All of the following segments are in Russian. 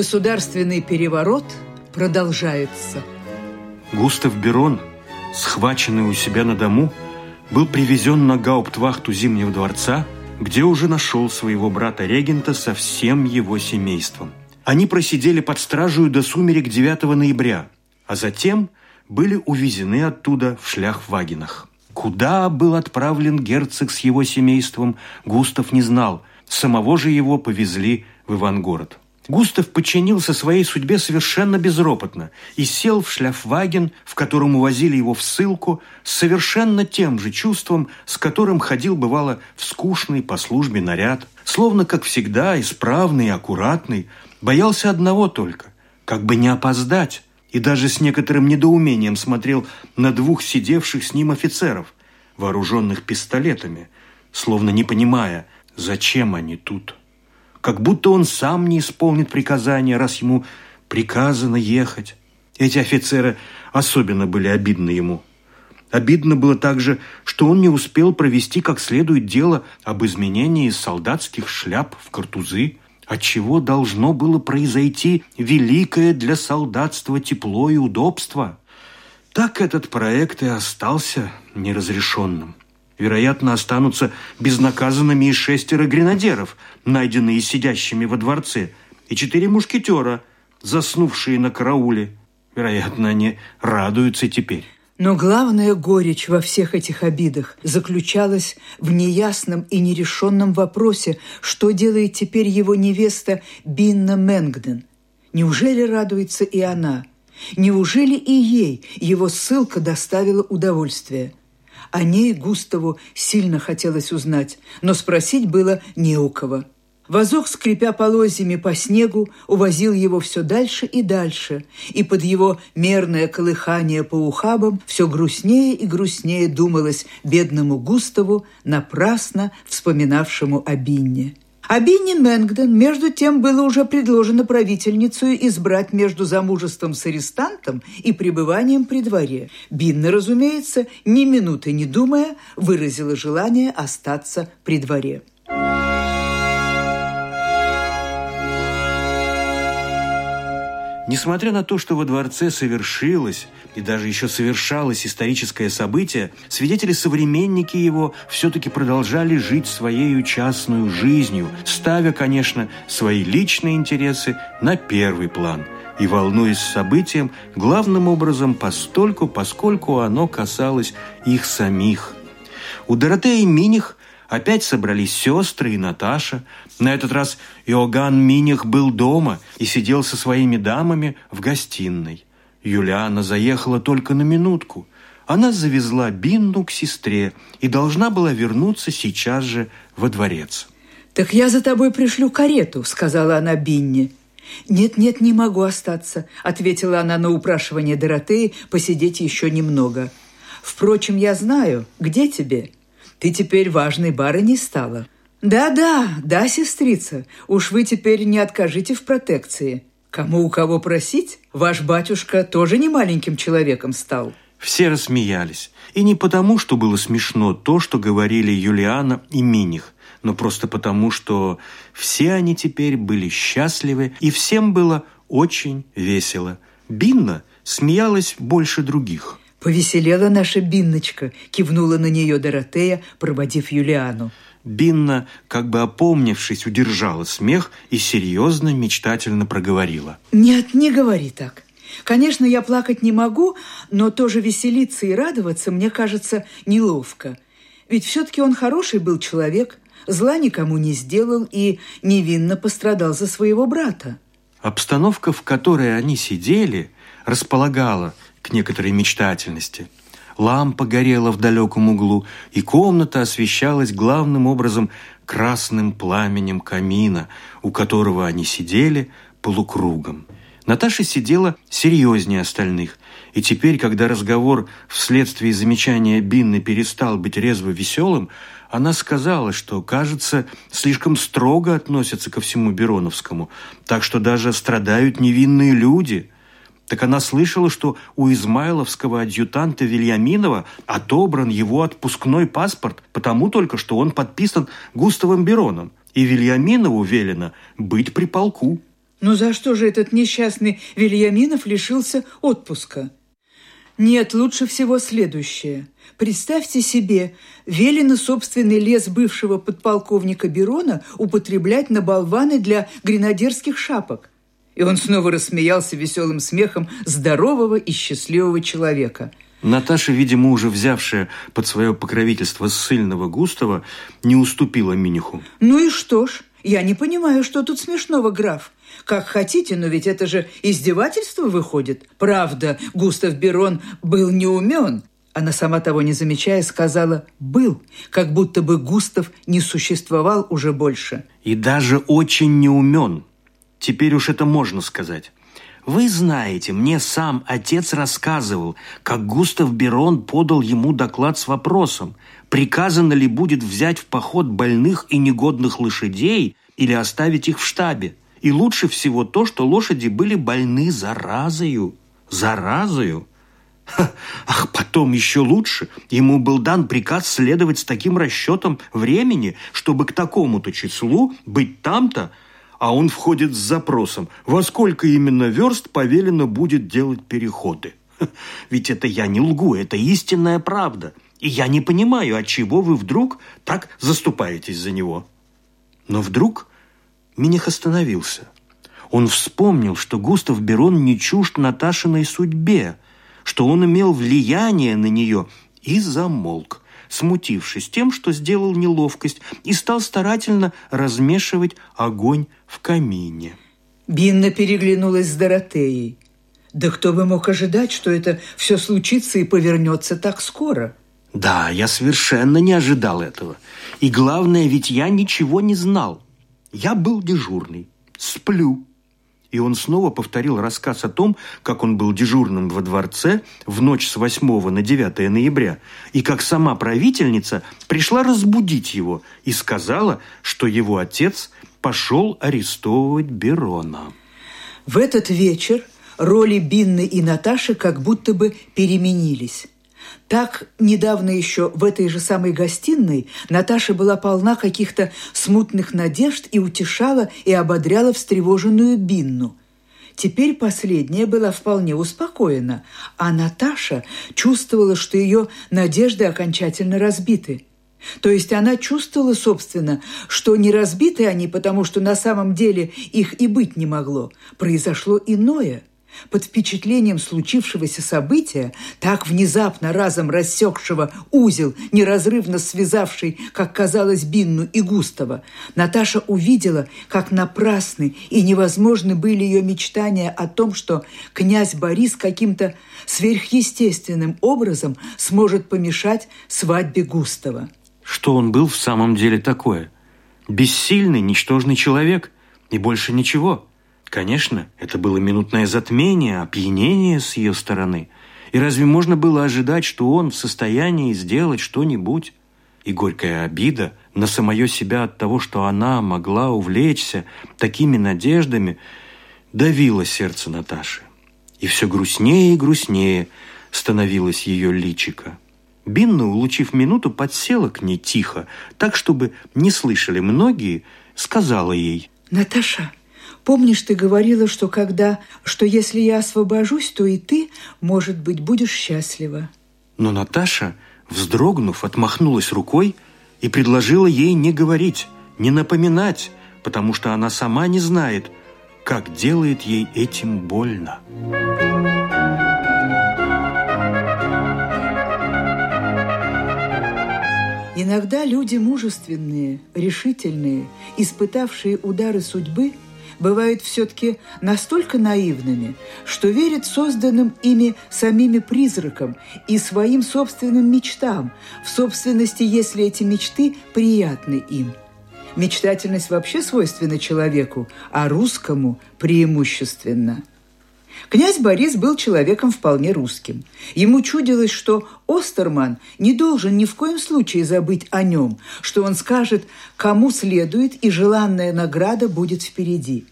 Государственный переворот продолжается. Густав Берон, схваченный у себя на дому, был привезен на гауптвахту Зимнего дворца, где уже нашел своего брата-регента со всем его семейством. Они просидели под стражей до сумерек 9 ноября, а затем были увезены оттуда в Шляхвагенах. Куда был отправлен герцог с его семейством, Густав не знал. Самого же его повезли в Ивангород. Густав подчинился своей судьбе совершенно безропотно и сел в шляфваген, в котором увозили его в ссылку, с совершенно тем же чувством, с которым ходил, бывало, в скучный по службе наряд, словно, как всегда, исправный и аккуратный, боялся одного только – как бы не опоздать, и даже с некоторым недоумением смотрел на двух сидевших с ним офицеров, вооруженных пистолетами, словно не понимая, зачем они тут как будто он сам не исполнит приказания, раз ему приказано ехать. Эти офицеры особенно были обидны ему. Обидно было также, что он не успел провести как следует дело об изменении солдатских шляп в картузы, отчего должно было произойти великое для солдатства тепло и удобство. Так этот проект и остался неразрешенным вероятно, останутся безнаказанными и шестеро гренадеров, найденные сидящими во дворце, и четыре мушкетера, заснувшие на карауле. Вероятно, они радуются теперь. Но главная горечь во всех этих обидах заключалась в неясном и нерешенном вопросе, что делает теперь его невеста Бинна Мэнгден. Неужели радуется и она? Неужели и ей его ссылка доставила удовольствие – о ней Густаву сильно хотелось узнать, но спросить было не у кого. Возок, скрипя полозьями по снегу, увозил его все дальше и дальше, и под его мерное колыхание по ухабам все грустнее и грустнее думалось бедному Густаву, напрасно вспоминавшему о Бинне. А Мэнгден, между тем, было уже предложено правительницу избрать между замужеством с арестантом и пребыванием при дворе. Бинна, разумеется, ни минуты не думая, выразила желание остаться при дворе. Несмотря на то, что во дворце совершилось и даже еще совершалось историческое событие, свидетели-современники его все-таки продолжали жить своей частную жизнью, ставя, конечно, свои личные интересы на первый план и волнуясь событием главным образом постольку, поскольку оно касалось их самих. У Доротеи Миних Опять собрались сестры и Наташа. На этот раз Иоганн Миних был дома и сидел со своими дамами в гостиной. Юлиана заехала только на минутку. Она завезла Бинну к сестре и должна была вернуться сейчас же во дворец. «Так я за тобой пришлю карету», — сказала она Бинне. «Нет-нет, не могу остаться», — ответила она на упрашивание Доротеи посидеть еще немного. «Впрочем, я знаю, где тебе?» Ты теперь важной барыней стала. Да-да, да, сестрица, уж вы теперь не откажите в протекции. Кому у кого просить? Ваш батюшка тоже не маленьким человеком стал. Все рассмеялись. И не потому, что было смешно то, что говорили Юлиана и Миних, но просто потому, что все они теперь были счастливы, и всем было очень весело. Бинна смеялась больше других. «Повеселела наша Бинночка», – кивнула на нее Доротея, проводив Юлиану. Бинна, как бы опомнившись, удержала смех и серьезно, мечтательно проговорила. «Нет, не говори так. Конечно, я плакать не могу, но тоже веселиться и радоваться мне кажется неловко. Ведь все-таки он хороший был человек, зла никому не сделал и невинно пострадал за своего брата». Обстановка, в которой они сидели, располагала к некоторой мечтательности. Лампа горела в далеком углу, и комната освещалась главным образом красным пламенем камина, у которого они сидели полукругом. Наташа сидела серьезнее остальных, и теперь, когда разговор вследствие замечания Бинны перестал быть резво веселым, она сказала, что, кажется, слишком строго относятся ко всему Бероновскому, так что даже страдают невинные люди – так она слышала, что у измайловского адъютанта Вильяминова отобран его отпускной паспорт, потому только, что он подписан Густавом Бероном, и Вильяминову велено быть при полку. Ну за что же этот несчастный Вильяминов лишился отпуска? Нет, лучше всего следующее. Представьте себе, велено собственный лес бывшего подполковника Берона употреблять на болваны для гренадерских шапок. И он снова рассмеялся веселым смехом здорового и счастливого человека. Наташа, видимо, уже взявшая под свое покровительство ссыльного Густава, не уступила Миниху. Ну и что ж, я не понимаю, что тут смешного, граф. Как хотите, но ведь это же издевательство выходит. Правда, Густав Берон был не умен. Она, сама того не замечая, сказала «был», как будто бы Густав не существовал уже больше. И даже очень не умен. Теперь уж это можно сказать. Вы знаете, мне сам отец рассказывал, как Густав Берон подал ему доклад с вопросом, приказано ли будет взять в поход больных и негодных лошадей или оставить их в штабе. И лучше всего то, что лошади были больны заразою. Заразою. Ах, потом еще лучше. Ему был дан приказ следовать с таким расчетом времени, чтобы к такому-то числу быть там-то, а он входит с запросом, во сколько именно верст повелено будет делать переходы. Ведь это я не лгу, это истинная правда. И я не понимаю, от чего вы вдруг так заступаетесь за него. Но вдруг Миних остановился. Он вспомнил, что Густав Берон не чужд Наташиной судьбе, что он имел влияние на нее, и замолк, смутившись тем, что сделал неловкость, и стал старательно размешивать огонь в камине. Бинна переглянулась с Доротеей. Да кто бы мог ожидать, что это все случится и повернется так скоро? Да, я совершенно не ожидал этого. И главное, ведь я ничего не знал. Я был дежурный. Сплю. И он снова повторил рассказ о том, как он был дежурным во дворце в ночь с 8 на 9 ноября, и как сама правительница пришла разбудить его и сказала, что его отец пошел арестовывать Берона. В этот вечер роли Бинны и Наташи как будто бы переменились. Так недавно еще в этой же самой гостиной Наташа была полна каких-то смутных надежд и утешала и ободряла встревоженную Бинну. Теперь последняя была вполне успокоена, а Наташа чувствовала, что ее надежды окончательно разбиты. То есть она чувствовала, собственно, что не разбиты они, потому что на самом деле их и быть не могло. Произошло иное – под впечатлением случившегося события, так внезапно разом рассекшего узел, неразрывно связавший, как казалось, Бинну и Густава, Наташа увидела, как напрасны и невозможны были ее мечтания о том, что князь Борис каким-то сверхъестественным образом сможет помешать свадьбе Густава. Что он был в самом деле такое? Бессильный, ничтожный человек и больше ничего – Конечно, это было минутное затмение, опьянение с ее стороны. И разве можно было ожидать, что он в состоянии сделать что-нибудь? И горькая обида на самое себя от того, что она могла увлечься такими надеждами, давила сердце Наташи. И все грустнее и грустнее становилось ее личико. Бинна, улучив минуту, подсела к ней тихо, так, чтобы не слышали многие, сказала ей. «Наташа, Помнишь, ты говорила, что когда, что если я освобожусь, то и ты, может быть, будешь счастлива. Но Наташа, вздрогнув, отмахнулась рукой и предложила ей не говорить, не напоминать, потому что она сама не знает, как делает ей этим больно. Иногда люди мужественные, решительные, испытавшие удары судьбы – бывают все-таки настолько наивными, что верят созданным ими самими призракам и своим собственным мечтам, в собственности, если эти мечты приятны им. Мечтательность вообще свойственна человеку, а русскому преимущественно. Князь Борис был человеком вполне русским. Ему чудилось, что Остерман не должен ни в коем случае забыть о нем, что он скажет, кому следует, и желанная награда будет впереди.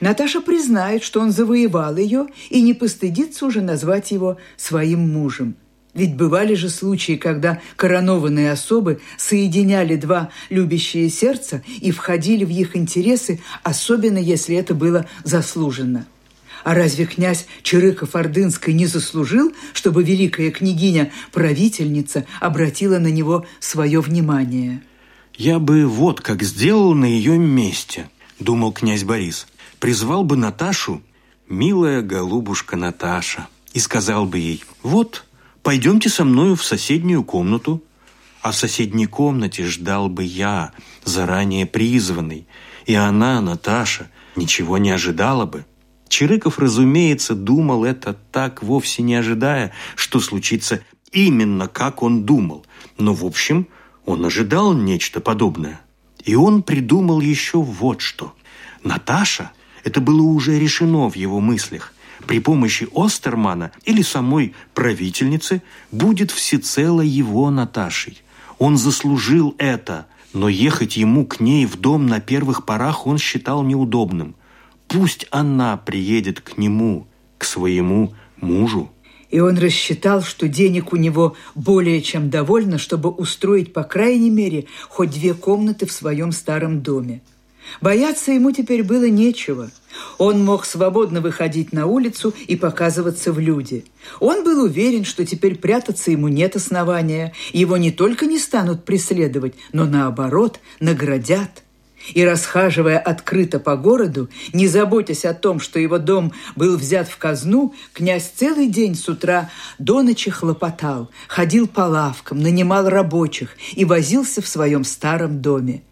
Наташа признает, что он завоевал ее и не постыдится уже назвать его своим мужем. Ведь бывали же случаи, когда коронованные особы соединяли два любящие сердца и входили в их интересы, особенно если это было заслуженно. А разве князь Чирыков-Ордынский не заслужил, чтобы великая княгиня-правительница обратила на него свое внимание? «Я бы вот как сделал на ее месте», – думал князь Борис. «Призвал бы Наташу, милая голубушка Наташа, и сказал бы ей, вот, пойдемте со мною в соседнюю комнату». А в соседней комнате ждал бы я, заранее призванный, и она, Наташа, ничего не ожидала бы. Чирыков, разумеется, думал это так, вовсе не ожидая, что случится именно как он думал. Но, в общем, он ожидал нечто подобное. И он придумал еще вот что. Наташа, это было уже решено в его мыслях, при помощи Остермана или самой правительницы будет всецело его Наташей. Он заслужил это, но ехать ему к ней в дом на первых порах он считал неудобным – Пусть она приедет к нему, к своему мужу. И он рассчитал, что денег у него более чем довольно, чтобы устроить, по крайней мере, хоть две комнаты в своем старом доме. Бояться ему теперь было нечего. Он мог свободно выходить на улицу и показываться в люди. Он был уверен, что теперь прятаться ему нет основания. Его не только не станут преследовать, но наоборот наградят. И расхаживая открыто по городу, не заботясь о том, что его дом был взят в казну, князь целый день с утра до ночи хлопотал, ходил по лавкам, нанимал рабочих и возился в своем старом доме.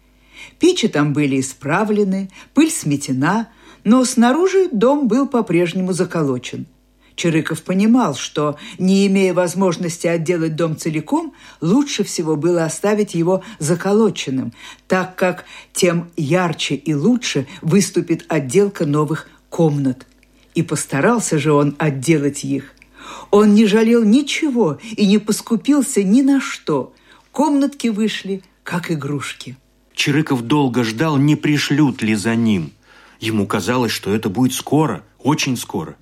Печи там были исправлены, пыль сметена, но снаружи дом был по-прежнему заколочен. Чирыков понимал, что, не имея возможности отделать дом целиком, лучше всего было оставить его заколоченным, так как тем ярче и лучше выступит отделка новых комнат. И постарался же он отделать их. Он не жалел ничего и не поскупился ни на что. Комнатки вышли, как игрушки. Чирыков долго ждал, не пришлют ли за ним. Ему казалось, что это будет скоро, очень скоро.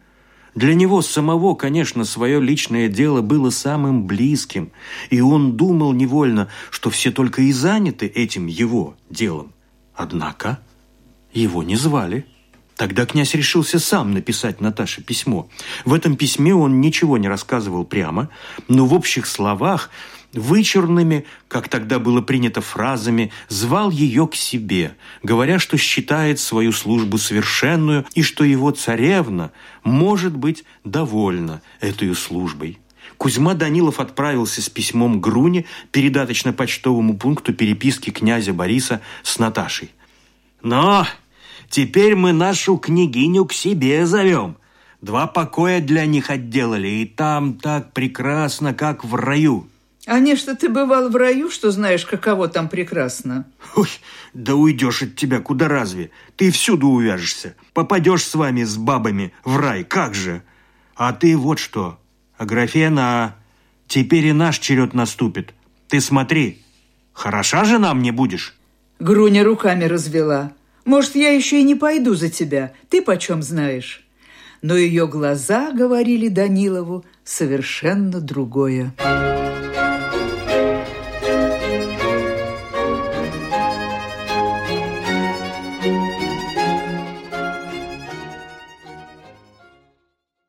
Для него самого, конечно, свое личное дело было самым близким, и он думал невольно, что все только и заняты этим его делом. Однако его не звали. Тогда князь решился сам написать Наташе письмо. В этом письме он ничего не рассказывал прямо, но в общих словах вычурными, как тогда было принято фразами, звал ее к себе, говоря, что считает свою службу совершенную и что его царевна может быть довольна этой службой. Кузьма Данилов отправился с письмом Груне передаточно-почтовому пункту переписки князя Бориса с Наташей. «Но теперь мы нашу княгиню к себе зовем. Два покоя для них отделали, и там так прекрасно, как в раю». А не что ты бывал в раю, что знаешь, каково там прекрасно. Ой, да уйдешь от тебя, куда разве? Ты всюду увяжешься. Попадешь с вами, с бабами, в рай, как же? А ты вот что, Аграфена, теперь и наш черед наступит. Ты смотри, хороша же нам не будешь? Груня руками развела. Может, я еще и не пойду за тебя, ты почем знаешь? Но ее глаза говорили Данилову совершенно другое.